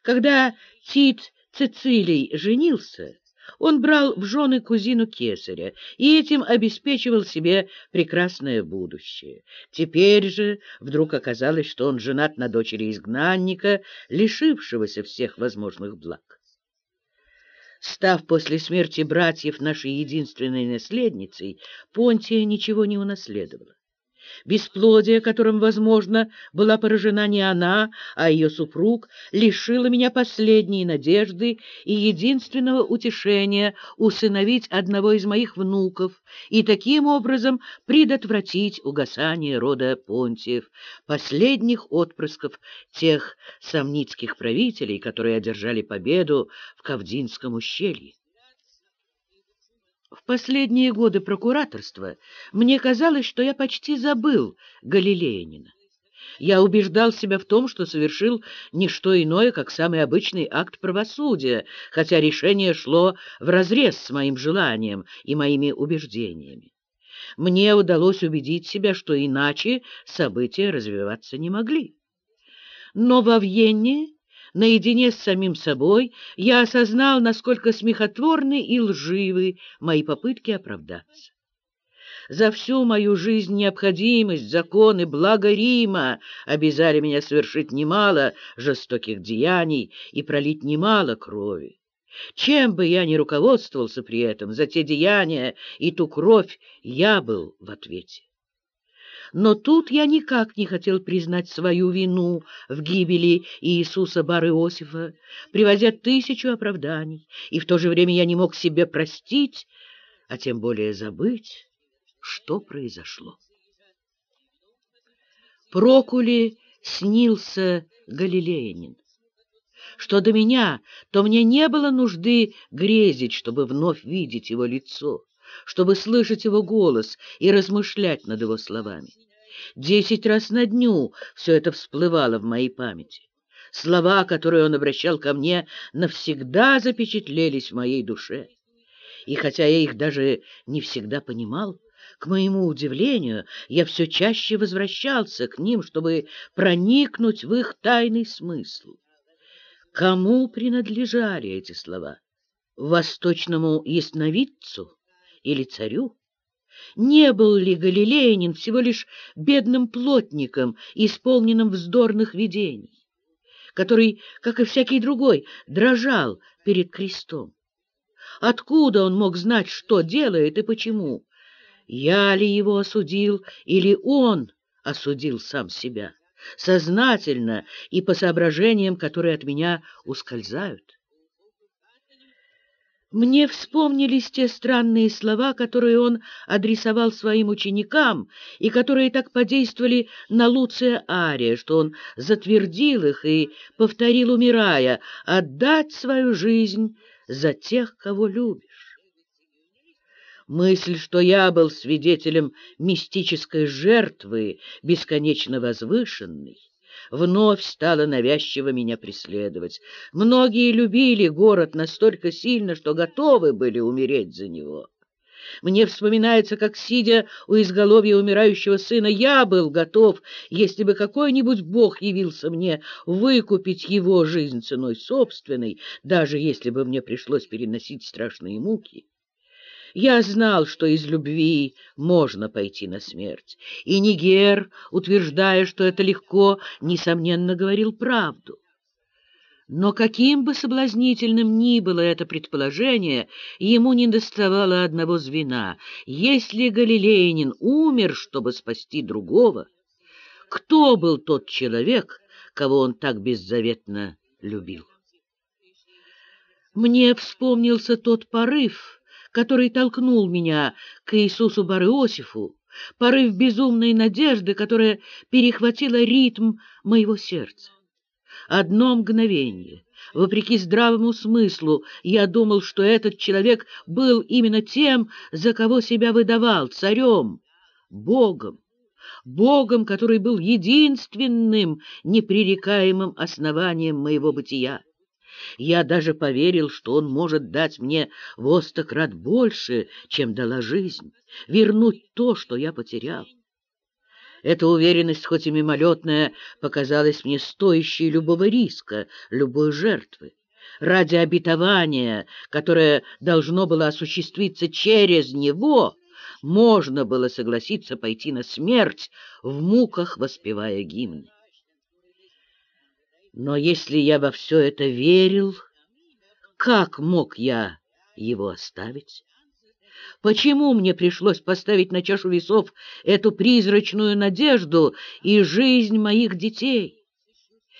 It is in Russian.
Когда Тит Цицилий женился, он брал в жены кузину Кесаря и этим обеспечивал себе прекрасное будущее. Теперь же вдруг оказалось, что он женат на дочери изгнанника, лишившегося всех возможных благ. Став после смерти братьев нашей единственной наследницей, Понтия ничего не унаследовала. Бесплодие, которым, возможно, была поражена не она, а ее супруг, лишило меня последней надежды и единственного утешения усыновить одного из моих внуков и таким образом предотвратить угасание рода Понтиев, последних отпрысков тех сомницких правителей, которые одержали победу в Кавдинском ущелье. В последние годы прокураторства мне казалось, что я почти забыл Галилеянина. Я убеждал себя в том, что совершил не что иное, как самый обычный акт правосудия, хотя решение шло вразрез с моим желанием и моими убеждениями. Мне удалось убедить себя, что иначе события развиваться не могли. Но во Вьенне наедине с самим собой, я осознал, насколько смехотворны и лживы мои попытки оправдаться. За всю мою жизнь необходимость, законы, благо Рима обязали меня совершить немало жестоких деяний и пролить немало крови. Чем бы я ни руководствовался при этом, за те деяния и ту кровь я был в ответе. Но тут я никак не хотел признать свою вину в гибели Иисуса Бар-Иосифа, привозя тысячу оправданий, и в то же время я не мог себе простить, а тем более забыть, что произошло. Прокули снился Галилеянин. Что до меня, то мне не было нужды грезить, чтобы вновь видеть его лицо чтобы слышать его голос и размышлять над его словами. Десять раз на дню все это всплывало в моей памяти. Слова, которые он обращал ко мне, навсегда запечатлелись в моей душе. И хотя я их даже не всегда понимал, к моему удивлению, я все чаще возвращался к ним, чтобы проникнуть в их тайный смысл. Кому принадлежали эти слова? Восточному ясновидцу? Или царю? Не был ли Галилеянин всего лишь бедным плотником, исполненным вздорных видений, который, как и всякий другой, дрожал перед крестом? Откуда он мог знать, что делает и почему? Я ли его осудил, или он осудил сам себя, сознательно и по соображениям, которые от меня ускользают? Мне вспомнились те странные слова, которые он адресовал своим ученикам и которые так подействовали на Луция Ария, что он затвердил их и повторил, умирая, «отдать свою жизнь за тех, кого любишь». Мысль, что я был свидетелем мистической жертвы, бесконечно возвышенной, вновь стала навязчиво меня преследовать. Многие любили город настолько сильно, что готовы были умереть за него. Мне вспоминается, как, сидя у изголовья умирающего сына, я был готов, если бы какой-нибудь бог явился мне, выкупить его жизнь ценой собственной, даже если бы мне пришлось переносить страшные муки. Я знал, что из любви можно пойти на смерть, и Нигер, утверждая, что это легко, несомненно говорил правду. Но каким бы соблазнительным ни было это предположение, ему не доставало одного звена. Если Галилеянин умер, чтобы спасти другого, кто был тот человек, кого он так беззаветно любил? Мне вспомнился тот порыв, который толкнул меня к Иисусу Барыосифу, порыв безумной надежды, которая перехватила ритм моего сердца. Одно мгновение, вопреки здравому смыслу, я думал, что этот человек был именно тем, за кого себя выдавал, царем, Богом. Богом, который был единственным непререкаемым основанием моего бытия. Я даже поверил, что он может дать мне во сто больше, чем дала жизнь, вернуть то, что я потерял. Эта уверенность, хоть и мимолетная, показалась мне стоящей любого риска, любой жертвы. Ради обетования, которое должно было осуществиться через него, можно было согласиться пойти на смерть, в муках воспевая гимн. Но если я во все это верил, как мог я его оставить? Почему мне пришлось поставить на чашу весов эту призрачную надежду и жизнь моих детей?